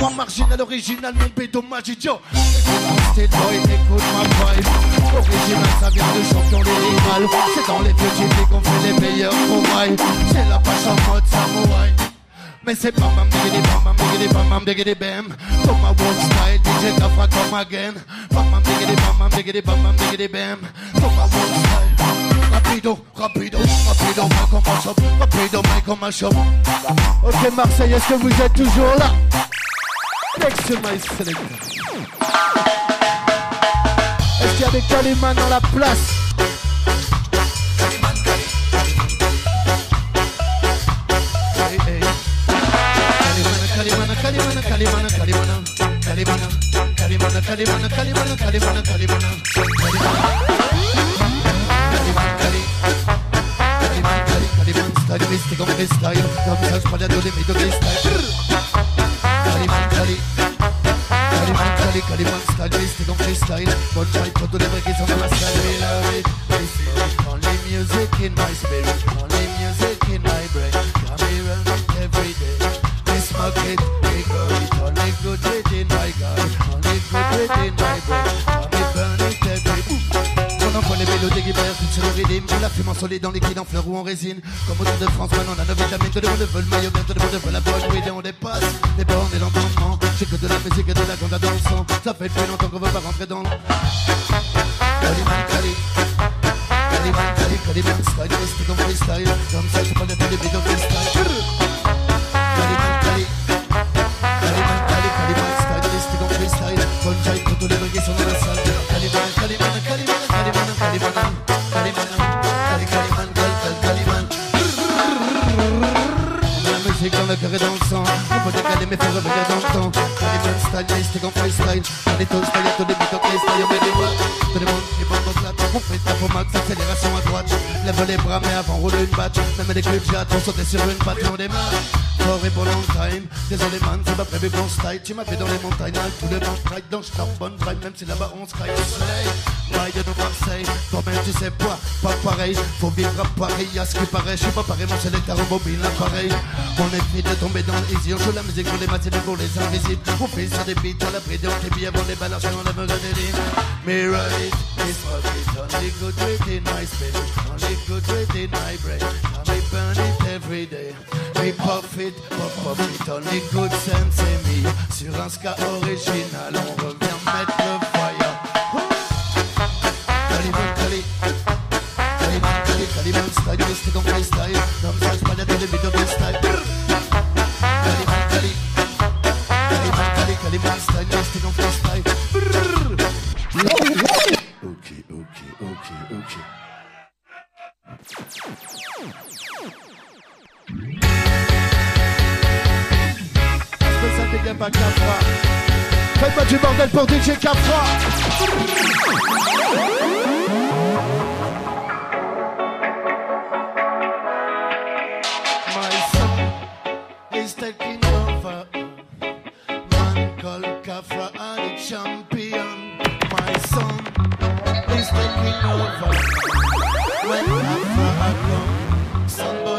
moi marginal, original, mon bédommage idiot. Écoute écoute ma vibe. Original, ça vient de champion des C'est dans les vieux types qu'on fait les meilleurs trouvailles. C'est la pâche en mode samouraï. Mais c'est bam bam diggity bam bam diggity bam bam diggity bam Comme ma world style, DJ Kafra come again Bam bam diggity bam bam diggity bam bam diggity bam Comme ma world style Rapido, rapido, rapido, Michael Mashop Rapido, Michael Mashop Ok Marseille, est-ce que vous êtes toujours là? Next to my selector Est-ce qu'il y a des Caliman dans la place Kalimana, Kalimana, Kalimana, Kalimana, Kalimana, Kalimana, Kalimana, Kalimana, Kalimana, Kalimana, Style, mystic on freestyle, Mélodies qui bercent sur le la fume en solide, en liquide, en fleurs ou en résine Comme au Tour de France, maintenant on a neuf vitamines Tout le monde veut le maillot, bien tout le monde veut la bonne Oui, on dépasse les bornes et l'entendement J'ai que de la musique et de la grande dans le Ça fait depuis longtemps qu'on veut pas rentrer dans le mais faut revenir dans le temps Kaliman, style mystique en freestyle On est tous style, les beats en freestyle On met des watts, tout le monde qui prend notre latte On fait tape au max, accélération à droite Lève les bras mais avant roule une batte Même les clubs j'ai pour sauter sur une patte on démarre Pour long time. Désolé man, c'est pas prévu qu'on style. Tu m'as fait dans les montagnes, mal tout le monde strike Donc je bonne vibe, même si là-bas on se soleil. Ride de Marseille, toi-même tu sais pas, pas pareil. Faut vivre à Paris, à ce qui paraît. Je suis pas pareil, mon sélecteur au mobile, l'appareil On est fini de tomber dans l'easy On joue la musique pour les matinées, pour les invisibles. On fait sur des beats, à la bride, on fait bien pour les balances On aime des lignes Mirror it, it's what it Only good within my spirit Only good within my brain And we burn it every day. They profit, for profit, on écoute Sam Semi. Sur un ska original, on revient mettre le fire. Caliban, Cali. Caliban, Cali, Caliban style, mystic on freestyle. Comme ça, je parle à the beat of this style. Caliban, Cali. Caliban, Cali, Caliban style, mystic on freestyle. Ok, ok, ok, ok. Spécial à Capra Faites-moi du bordel pour DJ Capra My son is taking over. Man called Kafra and the champion. My son is taking over. When Kafra come, son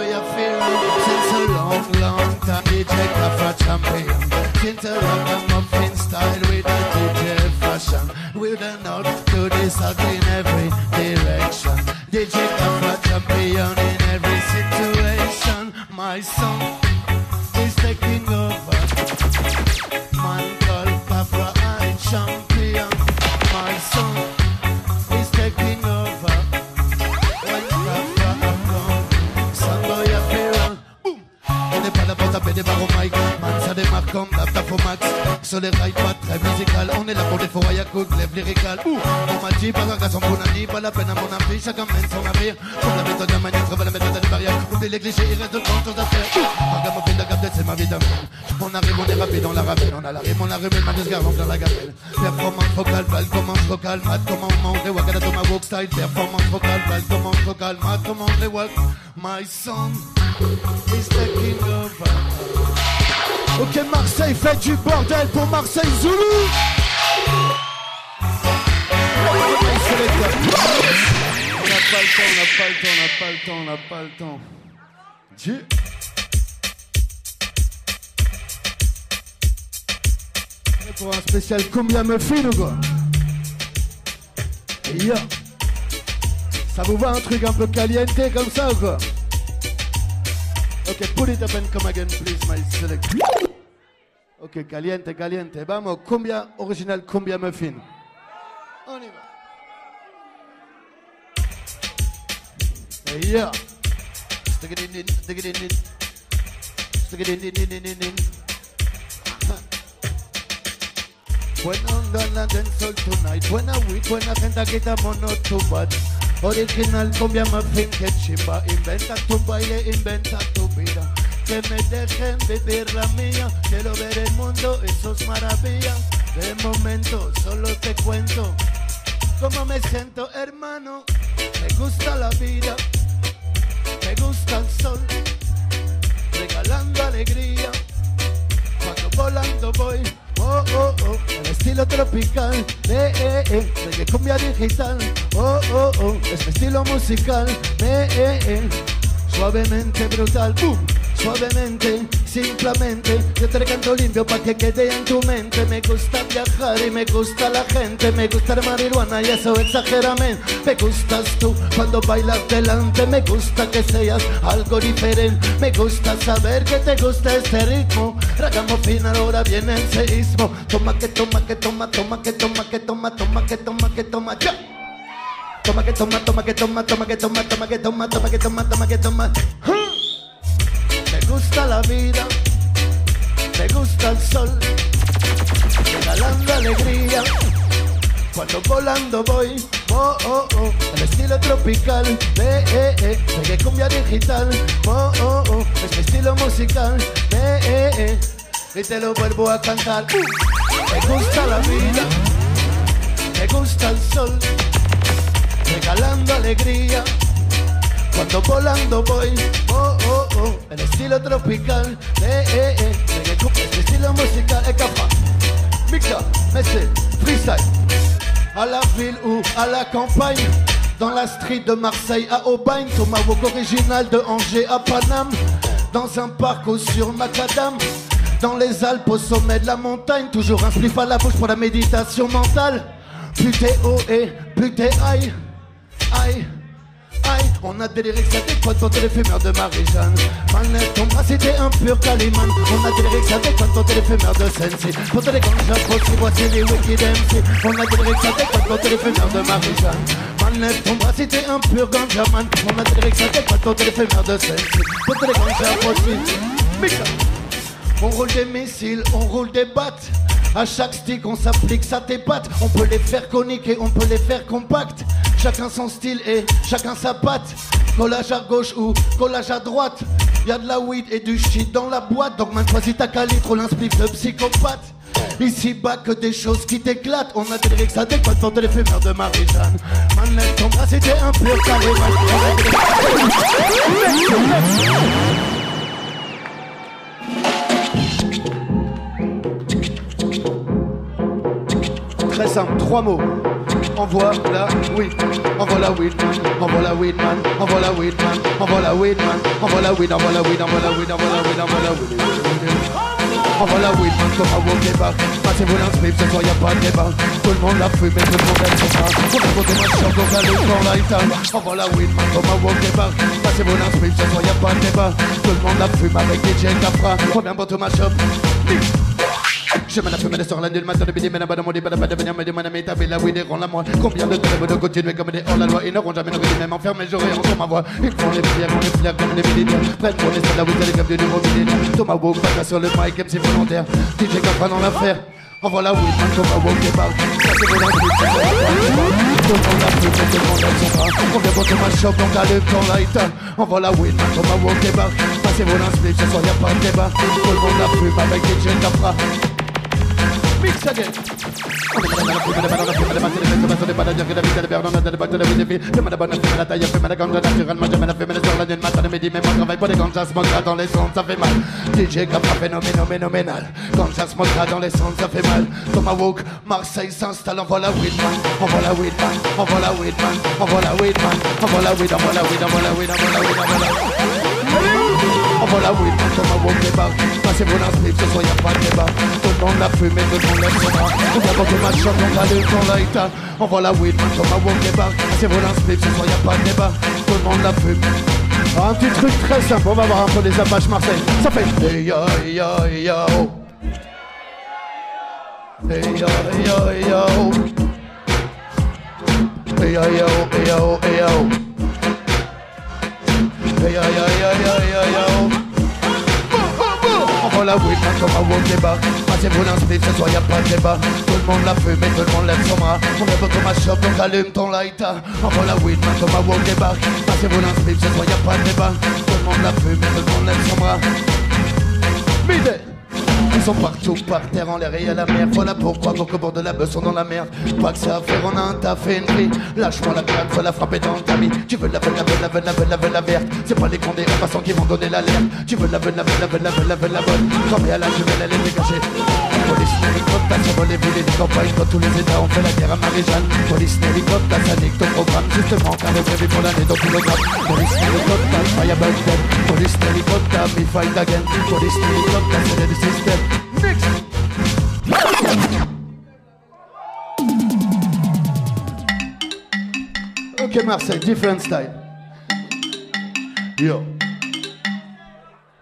long, time. DJ Kafra champion. Since a ragamuffin style with the DJ fashion. With the north to the south in every direction. DJ Kafra champion in every situation. My son is taking over. Pour des forêts à coups de lèvres lyricales Ouh, on m'a dit pas un garçon pour ami Pas la peine à mon avis, chacun mène son navire Comme la méthode à manière, travaille la méthode des barrières. Oublie les clichés, il reste de grandes choses à faire. Regarde mon fil de gâteau, c'est ma vie d'amour On arrive, on est rapide, on la rappelle On a la rime, on la rime, ma disgarde, on vient la gamelle. Performance vocale, balle, commence vocale Mat, comment on monte les wakada to my walk style. Performance vocale, balle, commence vocale Mat, comment on les walk My son. Is taking over Ok Marseille, faites du bordel pour Marseille n'a pas le temps, on n'a pas le temps, on n'a pas le temps, on le temps. Dieu. pour un spécial combien me ou quoi Ça vous va un truc un peu caliente comme ça ou quoi Ok, put it up and come again please my select. Ok, caliente, caliente. Vamos, cumbia original, cumbia muffin. On y va. Hey, yeah. When tonight, when I week, when I can't get a mono too bad. Original cumbia muffin que chimba, inventa tu baile, inventa tu vida. Que me dejen vivir la mía, quiero ver el mundo, eso es maravilla. De momento solo te cuento cómo me siento, hermano. Me gusta la vida, me gusta el sol, regalando alegría. Cuando volando voy, oh, oh, oh, el estilo tropical, eh, eh, eh, reggae cumbia digital, oh, oh, oh, es mi estilo musical, eh, eh, eh, suavemente brutal, boom. Suavemente, simplemente, yo te canto limpio pa' que quede en tu mente. Me gusta viajar y me gusta la gente. Me gusta la marihuana y eso exageramente. Me gustas tú cuando bailas delante. Me gusta que seas algo diferente. Me gusta saber que te gusta este ritmo. Ragamos final, ahora viene el seísmo. Toma que toma que toma, toma que toma que toma, toma que toma que toma, ya. Toma que toma, toma que toma, toma que toma, toma que toma, toma que toma, toma que toma. Me gusta la vida, me gusta el sol, regalando alegría. Cuando volando voy, oh, oh, oh, el estilo tropical, eh, eh, eh, reggae cumbia digital, oh, oh, oh, es mi estilo musical, eh, eh, eh, y te lo vuelvo a cantar. Me gusta la vida, me gusta el sol, regalando alegría. Cuando volando voy, oh, oh, oh, el estilo tropical, eh, eh, eh, es mi estilo musical, eh, capa, mixer, messi, freestyle à la ville ou à la campagne. Dans la street de Marseille à Aubagne, Tomahawk original de Angers à Paname. Dans un parc ou sur Macadam. Dans les Alpes au sommet de la montagne, toujours un spliff à la bouche pour la méditation mentale. Plus t'es haut et plus t'es high, aïe. On a des lyrics adéquats pour les fumeurs de Marie-Jeanne. Manette, ton bras c'était un pur Caliman On a des lyrics adéquats pour les fumeurs de Sensi. Pour les ganjas, aussi voici les Wicked MC On a des lyrics adéquats pour les fumeurs de Marie-Jeanne. Manette, ton bras c'était un pur ganjaman On a des lyrics adéquats pour les fumeurs de Sensi. Pour les ganjas, aussi on roule des missiles, on roule des battes. À chaque stick, on s'applique ça tes pattes. On peut les faire coniques et on peut les faire compacts. Chacun son style et chacun sa patte. Collage à gauche ou collage à droite. Y a de la weed et du shit dans la boîte. Donc maintenant choisis ta on l'inspire de psychopathe. Ici bas que des choses qui t'éclatent. On a des lyrics adéquats pour les fumeurs de Marie-Jeanne. Manette, ton bras c'était un peu carré. Très simple, trois mots. Envoie la weed, envoie la weed envoie la weed man, envoie la weed man, envoie la weed man, envoie la weed, envoie la weed, envoie la weed, envoie la weed, envoie la weed. Envoie la weed man. Comme un walk bar Passez-vous l'inscript, ce soir y'a pas de débat Tout le monde la tout le monde aime son pas On a côté ma donc allez la Envoie la weed man. Comme un Passez-vous l'inscript, ce soir y'a pas de débat Tout le monde la fume avec DJ Capra. Reviens pour ma je me la fume de sur la nulle matin de midi, mais là-bas de mon lit, pas de venir me demander mes tapis, la weed et rend la moi. Combien de temps de continuer comme des hors la loi, ils n'auront jamais nourri, même enfermés, j'aurai encore ma voix. Ils font les les comme des militaires. Prennent pour les du nouveau millénaire. Thomas Walk, pas sur le mic, volontaire. DJ dans l'affaire. Man, Thomas le le pour la débarque. Passez soir y'a pas de. Tout le monde avec DJ Capra. Mix again. DJ Capra phénoménal. Quand ça se montera dans les sons, ça fait mal. Tomahawk, Marseille s'installe, envoie la weed man, envoie la weed man, envoie la weed man, envoie la weed man, envoie la weed, envoie la weed, envoie la weed, envoie la weed, envoie la weed. Envoie la weed man, Tomahawk débarque. Passez-vous l'inscript, ce soir y'a pas de débat. le monde la fumée, tout le monde lève son bras. On vient porter ma shop, on allume ton lighter. On voit la man, comme un walk débarque. C'est volant split, ce soir y'a pas de débat. Tout le monde la fume. Un petit truc très simple, on va voir un peu les Apaches Marseille. Ça fait hey yo, hey yo, hey yo. Hey yo, hey yo, yo. Hey yo, hey hey hey. Hey yo, yo. On la weed, man, comme un walk débat. Passez-vous d'un split, ce soir y'a pas de débat. Tout le monde la fume et tout le monde lève son bras. On vient comme ma shop, donc allume ton lighter. On la weed, man, comme un walk débat. Passez-vous d'un split, ce soir y'a pas de débat. Tout le monde la fume et tout le monde lève son bras. Mide ils sont partout, par terre, en l'air et à la mer. Voilà pourquoi vos bord de la bœuf sont dans la merde. Pas que c'est à faire, on a un taf et une vie. Lâche-moi la craque, faut la frapper dans le tamis. Tu veux la veine, la veine, la veine, la veine, la veine, la verte. C'est pas les condés, les passants qui vont donner l'alerte. Tu veux la veine, la veine, la veine, la veine, la veine, la bonne. Cramé à la jumelle, elle est dégagée. Police hélicoptère, ça vole les villes les campagnes. Quand tous les états ont fait la guerre à Marie-Jeanne. Police hélicoptère, ça nique ton programme. Justement, car le prévu pour l'année dans kilogramme. Police hélicoptère, fire then. Police hélicoptère, me fight again. Police hélicoptère, c'est le système. Ok Marseille, different style. Yo.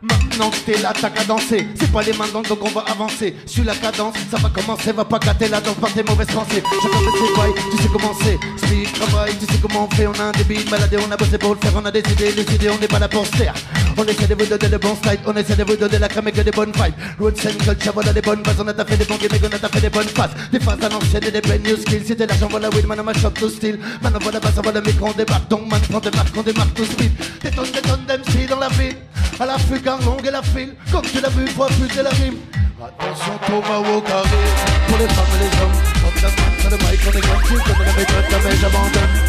Maintenant que t'es là, t'as qu'à danser. C'est pas les mains dans donc on va avancer. Sur la cadence, ça va commencer, va pas gâter la danse par tes mauvaises pensées. Je connais tes bails, tu sais comment c'est. Speed, travail, tu sais comment on fait. On a un débit on a bossé pour le faire, on a décidé, décidé, on n'est pas là pour. On essaie de vous donner le bon style, on essaie de vous donner la crème et que des bonnes vibes. Road Central, Chabot a des bonnes bases, on a taffé des bons gimmicks, on a taffé des bonnes passes. Des phases à et des brand new skills. C'était l'argent, voilà weed, man, on shop to style. Man, on voit la basse, on voit le micro, on débarque. Donc, man, prends des marques, on démarque tout speed. Des tonnes, des tonnes d'MC dans la ville. À la fugue, longue et la file. Comme tu l'as vu, fois plus de la rime. Attention, Thomas au carré. Pour les femmes et les hommes. Comme la main, c'est le mic, on est comme tu connais la méthode, jamais j'abandonne.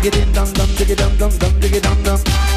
diggy ding dong it, dum dum, dum, dong, diggy dum dum.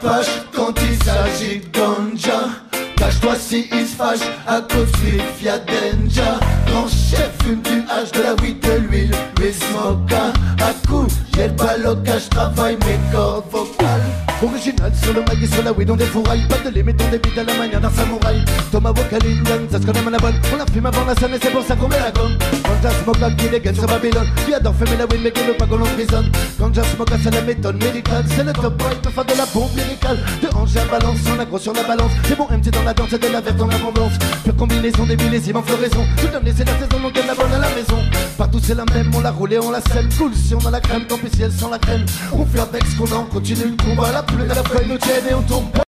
Page quand il s'agit de ganja. Cache-toi si il se fâche à cause du y'a danger. Quand chef fume du H, de la weed, de l'huile, mais smoka. À coup, j'ai le balocage, travaille mes cordes vocales. Original sur le et sur la weed, on défouraille. Pas de limite, on débite à la manière d'un samouraï. Thomas Wokalin, ça se connaît à la bonne. On la fume avant la scène et c'est pour ça qu'on met la gomme. Quand j'ai smoke again sur Babylone. Qui adore fumer la weed, mais qui veut pas qu'on l'emprisonne. Quand j'ai smoke c'est la méthode médicale. C'est le top boy, peut faire de la bombe lyricale. De hanche à balance, on agro sur la balance. C'est bon MT dans la danse et de la verte dans l'abondance. Pure combinaison des millésimes en floraison. Tout donne c'est la saison, donc elle la bonne à la maison. Partout c'est la même, on l'a roulé, on la scène. Cool si on a la crème, tant pis si elle sent la crème. On fait avec ce qu'on a, on continue le combat. La pluie de la feuille nous tienne et on tombe.